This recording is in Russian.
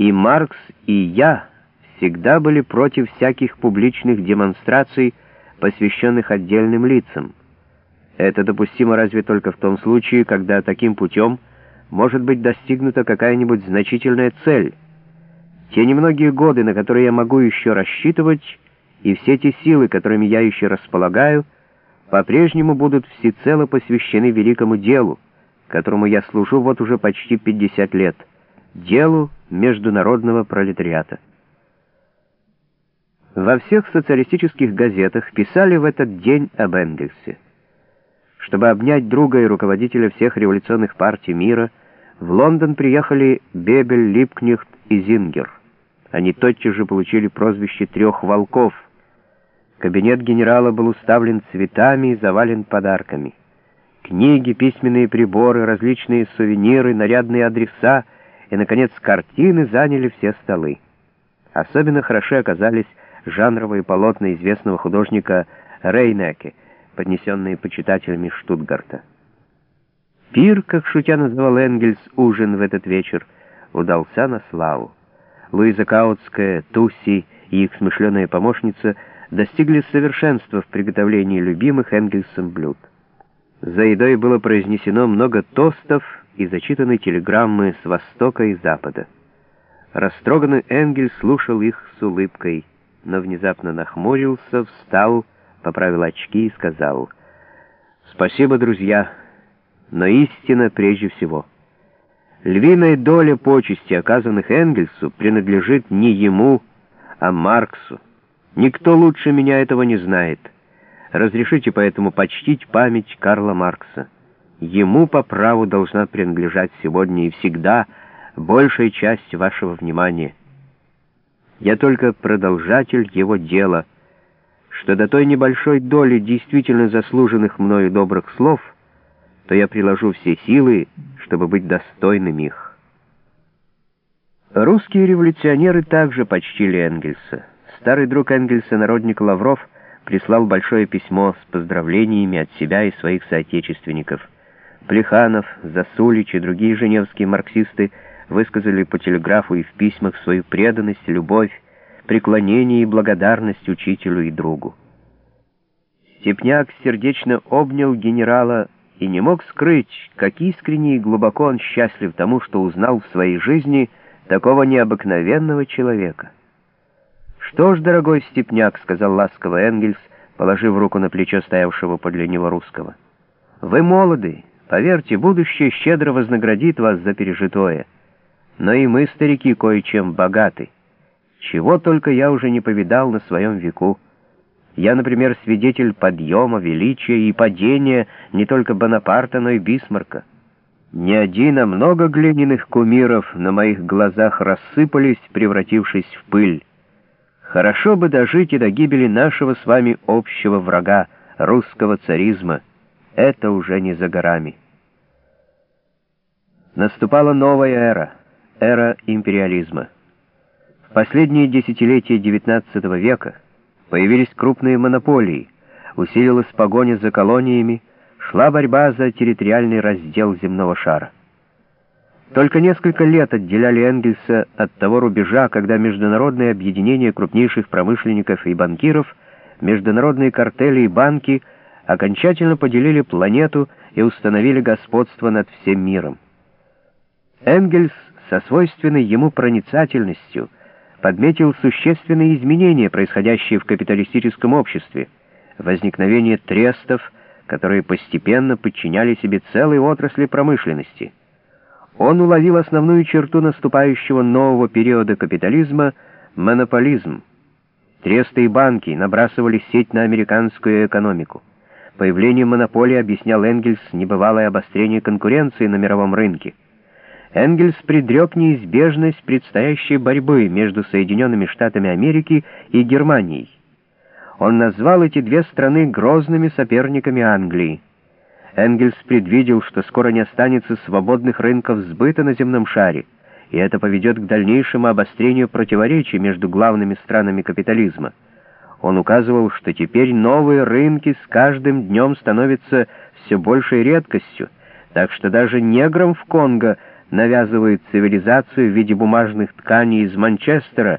И Маркс, и я всегда были против всяких публичных демонстраций, посвященных отдельным лицам. Это допустимо разве только в том случае, когда таким путем может быть достигнута какая-нибудь значительная цель. Те немногие годы, на которые я могу еще рассчитывать, и все те силы, которыми я еще располагаю, по-прежнему будут всецело посвящены великому делу, которому я служу вот уже почти 50 лет, делу международного пролетариата. Во всех социалистических газетах писали в этот день об Энгельсе. Чтобы обнять друга и руководителя всех революционных партий мира, в Лондон приехали Бебель, Липкнехт и Зингер. Они тотчас же получили прозвище «трех волков». Кабинет генерала был уставлен цветами и завален подарками. Книги, письменные приборы, различные сувениры, нарядные адреса и, наконец, картины заняли все столы. Особенно хороши оказались жанровые полотна известного художника Рейнеке, поднесенные почитателями Штутгарта. Пир, как шутя называл Энгельс ужин в этот вечер, удался на славу. Луиза Каутская, Тусси и их смышленая помощница достигли совершенства в приготовлении любимых Энгельсом блюд. За едой было произнесено много тостов и зачитаны телеграммы с востока и запада. Растроганный Энгель слушал их с улыбкой, но внезапно нахмурился, встал, поправил очки и сказал «Спасибо, друзья, но истина прежде всего». Львиная доля почести, оказанных Энгельсу, принадлежит не ему, а Марксу. Никто лучше меня этого не знает. Разрешите поэтому почтить память Карла Маркса. Ему по праву должна принадлежать сегодня и всегда большая часть вашего внимания. Я только продолжатель его дела, что до той небольшой доли действительно заслуженных мною добрых слов, то я приложу все силы, чтобы быть достойным их. Русские революционеры также почтили Энгельса. Старый друг Энгельса, народник Лавров, прислал большое письмо с поздравлениями от себя и своих соотечественников. Плеханов, Засулич и другие женевские марксисты высказали по телеграфу и в письмах свою преданность, любовь, преклонение и благодарность учителю и другу. Степняк сердечно обнял генерала и не мог скрыть, как искренне и глубоко он счастлив тому, что узнал в своей жизни такого необыкновенного человека. «Что ж, дорогой степняк», — сказал ласково Энгельс, положив руку на плечо стоявшего подле него русского. «Вы молоды, поверьте, будущее щедро вознаградит вас за пережитое. Но и мы, старики, кое-чем богаты. Чего только я уже не повидал на своем веку. Я, например, свидетель подъема, величия и падения не только Бонапарта, но и Бисмарка. Не один, а много глиняных кумиров на моих глазах рассыпались, превратившись в пыль. Хорошо бы дожить и до гибели нашего с вами общего врага, русского царизма. Это уже не за горами. Наступала новая эра, эра империализма. В последние десятилетия XIX века появились крупные монополии, усилилась погоня за колониями, шла борьба за территориальный раздел земного шара. Только несколько лет отделяли Энгельса от того рубежа, когда международные объединения крупнейших промышленников и банкиров, международные картели и банки окончательно поделили планету и установили господство над всем миром. Энгельс со свойственной ему проницательностью подметил существенные изменения, происходящие в капиталистическом обществе, возникновение трестов, которые постепенно подчиняли себе целые отрасли промышленности – он уловил основную черту наступающего нового периода капитализма — монополизм. Тресты и банки набрасывали сеть на американскую экономику. Появление монополии объяснял Энгельс небывалое обострение конкуренции на мировом рынке. Энгельс предрек неизбежность предстоящей борьбы между Соединенными Штатами Америки и Германией. Он назвал эти две страны грозными соперниками Англии. Энгельс предвидел, что скоро не останется свободных рынков сбыта на земном шаре, и это поведет к дальнейшему обострению противоречий между главными странами капитализма. Он указывал, что теперь новые рынки с каждым днем становятся все большей редкостью, так что даже неграм в Конго навязывают цивилизацию в виде бумажных тканей из Манчестера,